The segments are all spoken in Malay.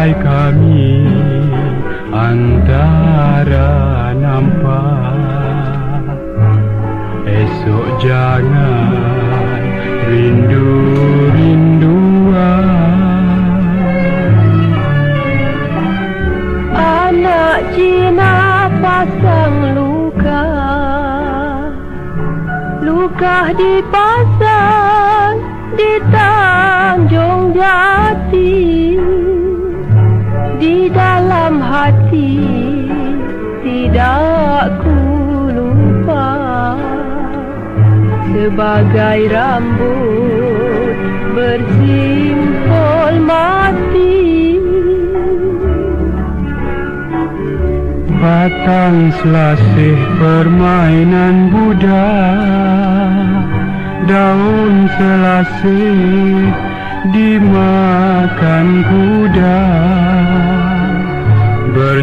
Bagai kami antara nampak. Esok jangan rindu-rinduan. Anak Cina pasang luka. Luka dipasang. hati tidak ku lupa. Sebagai rambut bersimpul mati. Batang selasih permainan buda daun selasih dimakan kuda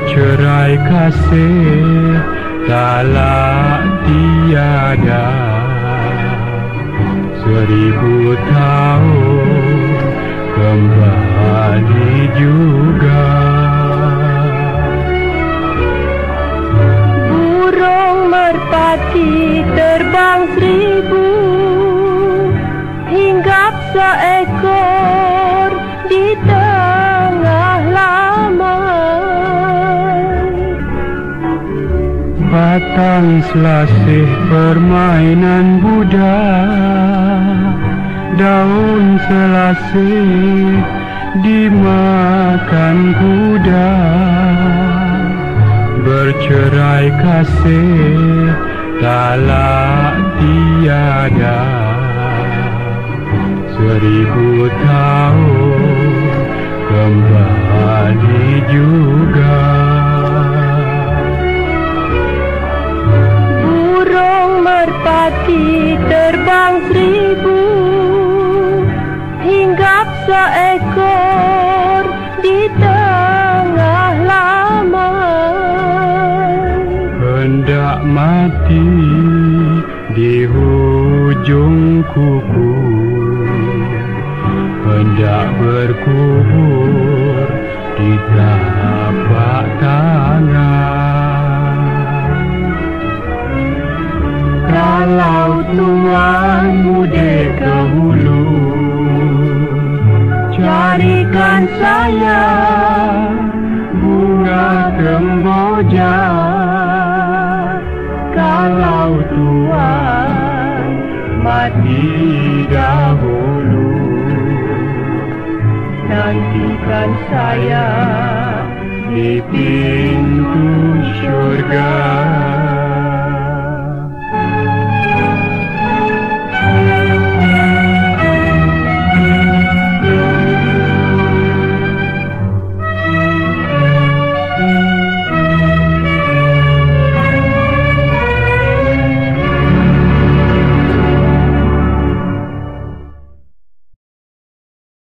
cerai kasih talak tiada seribu tahun kembali juga. Batang selasih permainan budak Daun selasih dimakan kuda. Bercerai kasih talak tiada. Seribu tahun kembali juga. terbang seribu hinggap seekor di tengah laman hendak mati di hujung kuku. Hendak berkubur Tuanmu dahulu. Carikan saya Bunga kemboja Kalau Tuan Mati dahulu Nantikan saya Di pintu